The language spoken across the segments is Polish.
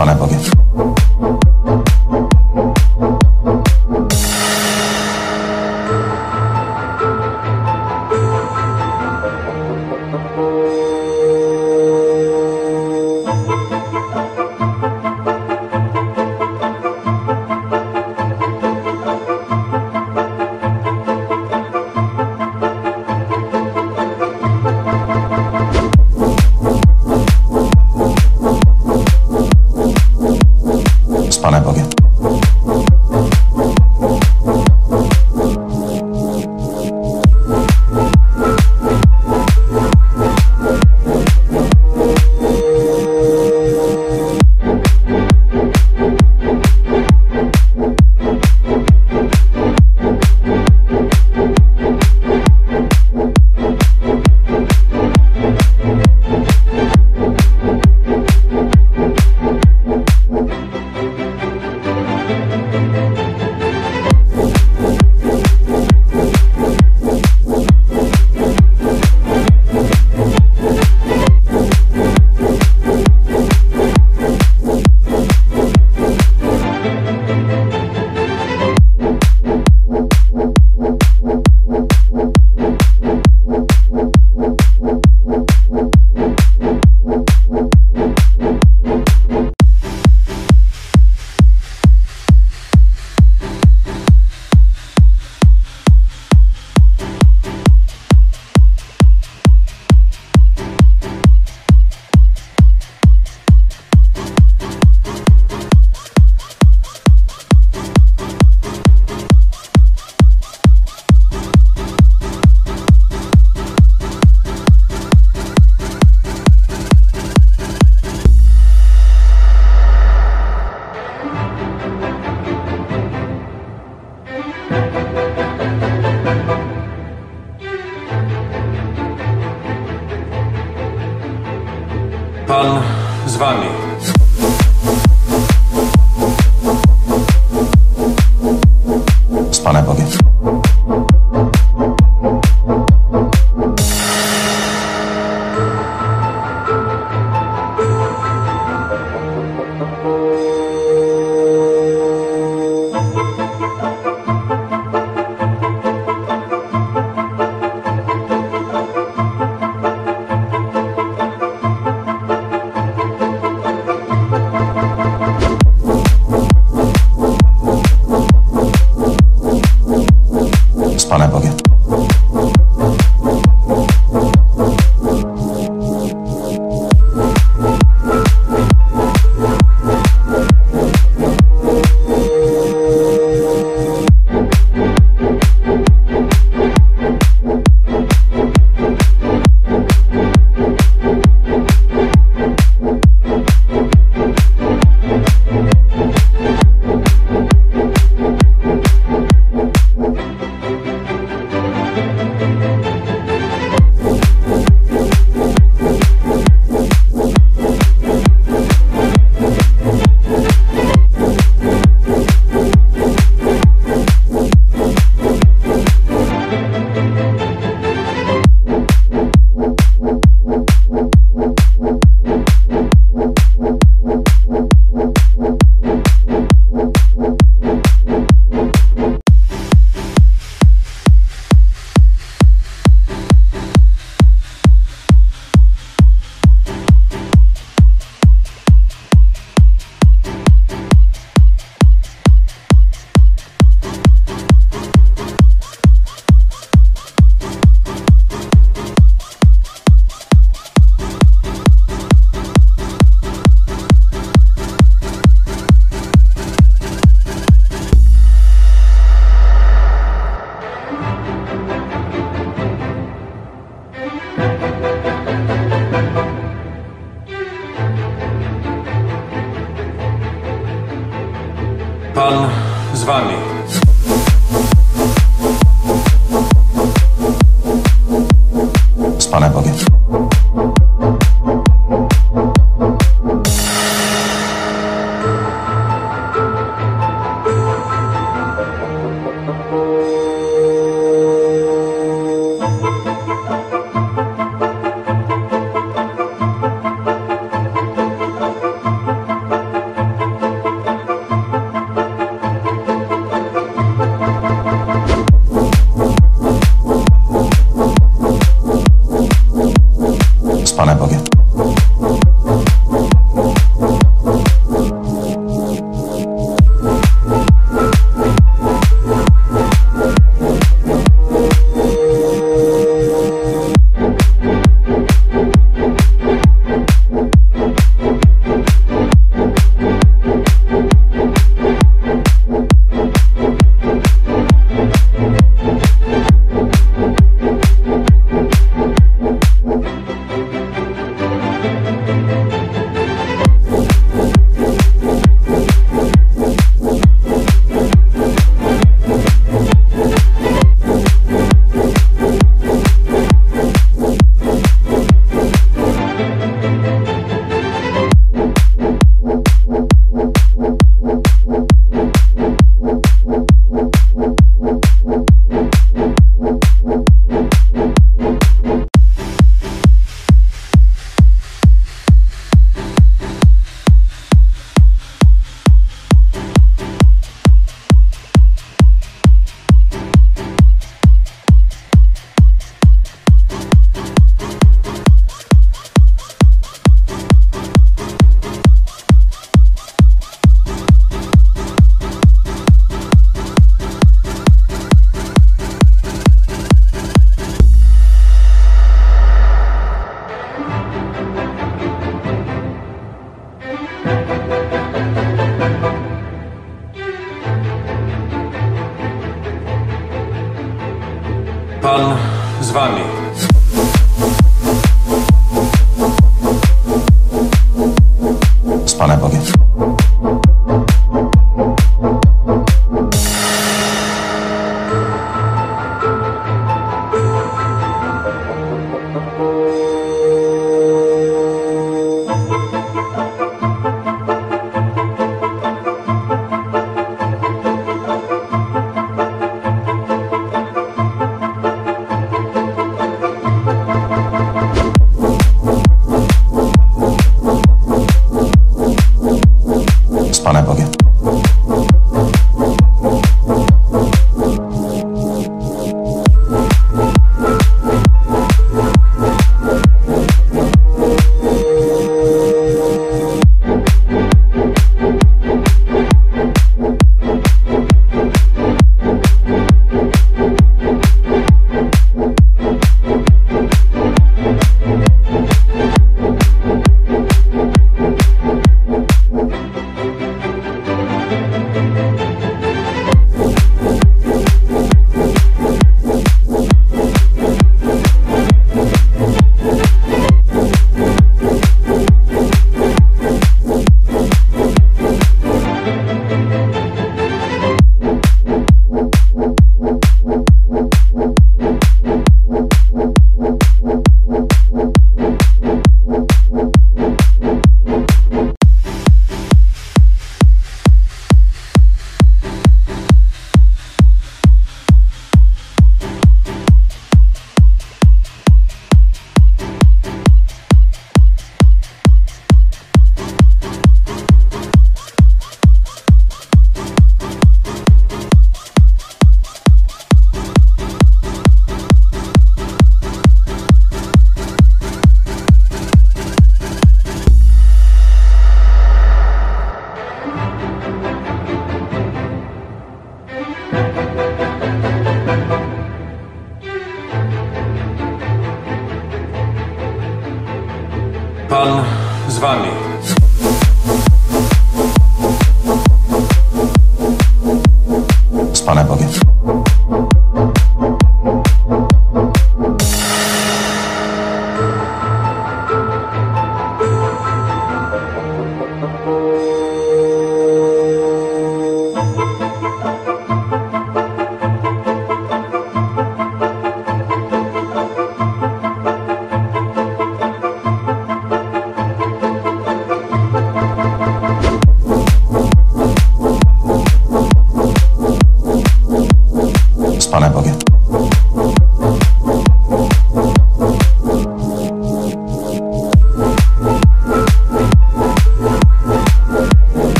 Z Panem Bogiem.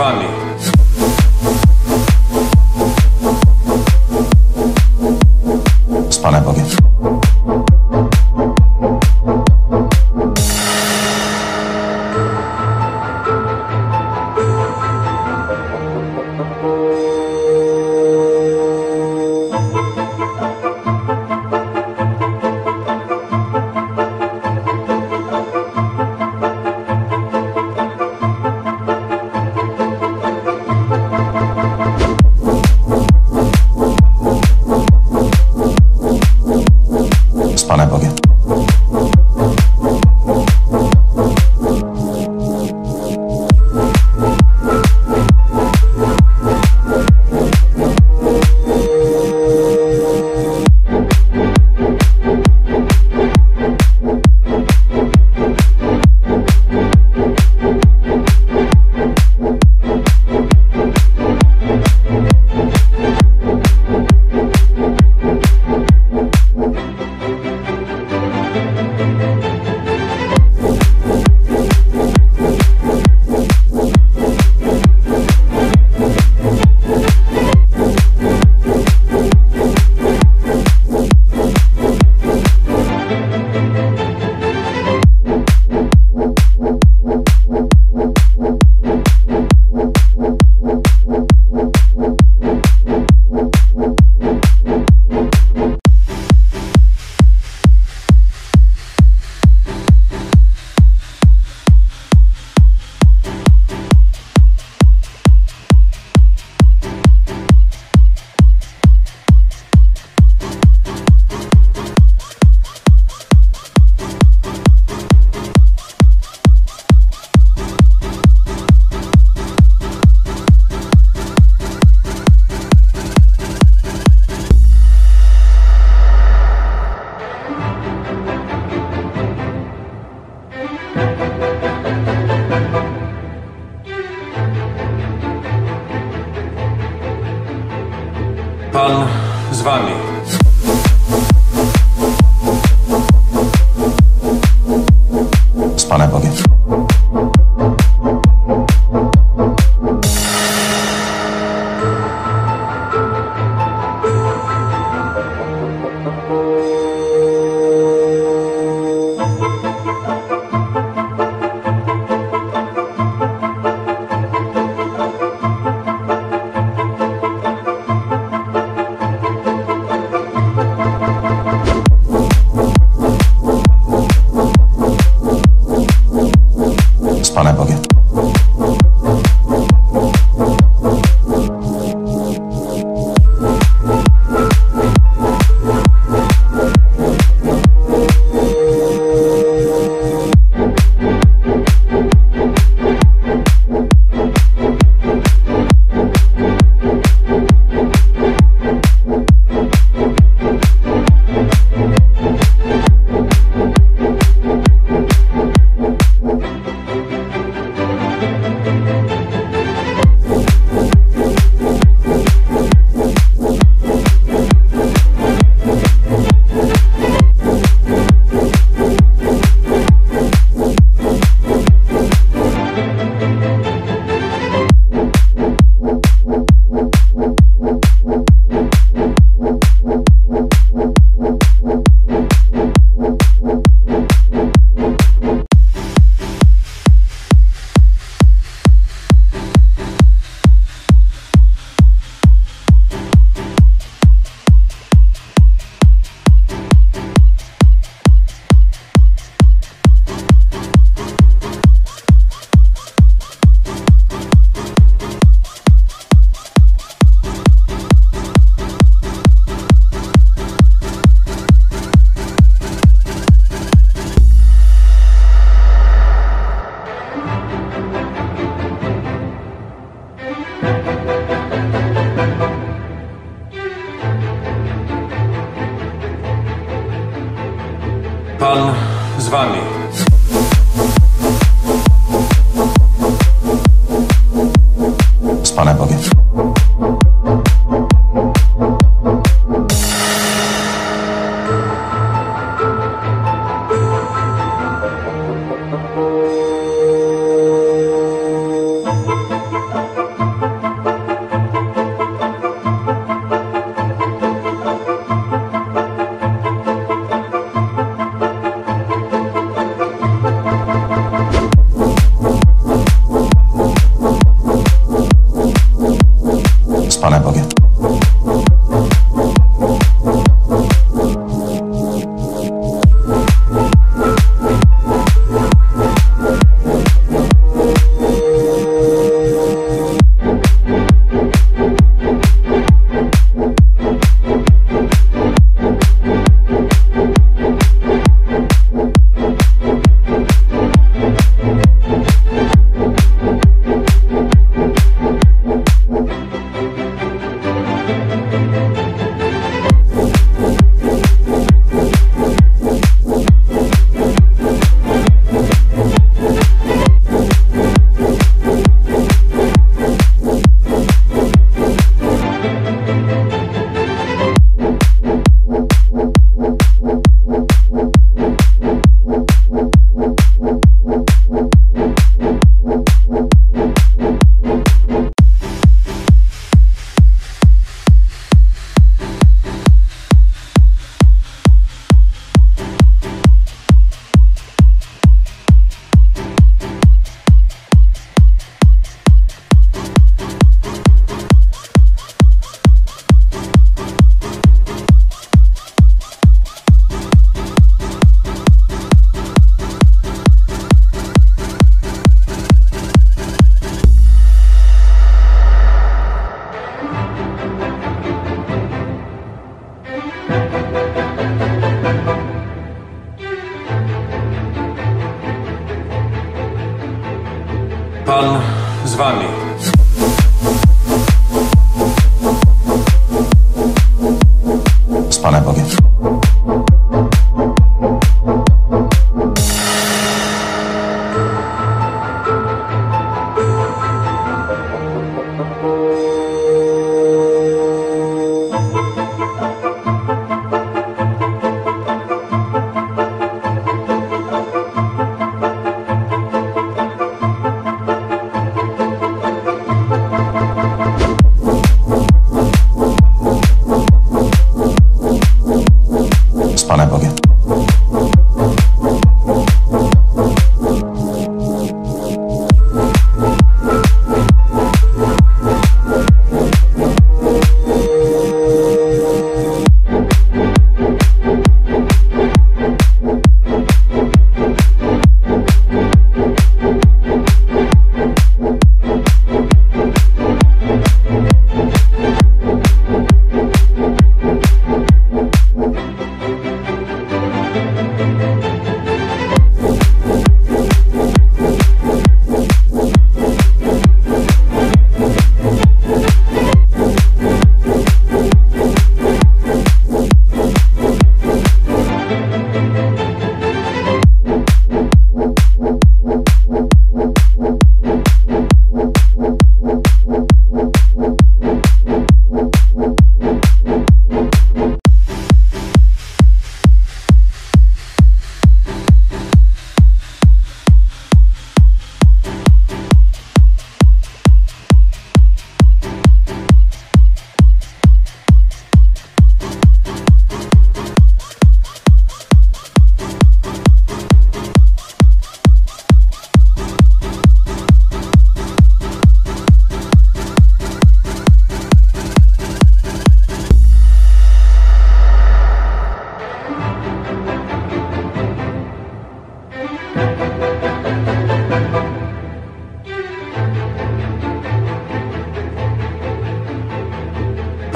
Wami.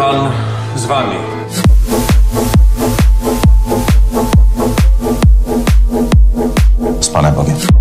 Pan z Wami. Z Panem Bogiem.